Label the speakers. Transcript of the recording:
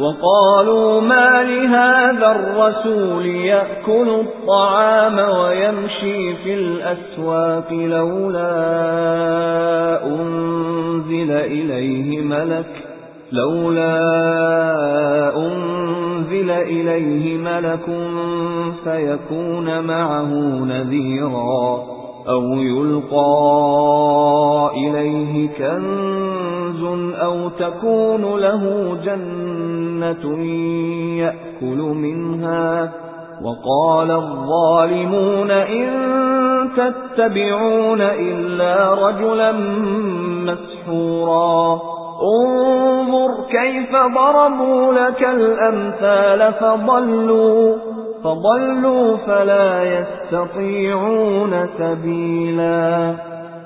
Speaker 1: وقالوا ما لهذا الرسول يأكل الطعام ويمشي في الأسواق لولا أنزل إليه ملك لولا أنزل إليه ملك فيكون معه نذيرا أو يلقى إليه كنز أو تكون له جنة يأكل منها وقال الظالمون إن تتبعون إلا رجلا مسحورا انظر كيف ضربوا لك الأمثال فضلوا فضلوا فلا يستطيعون سبيلا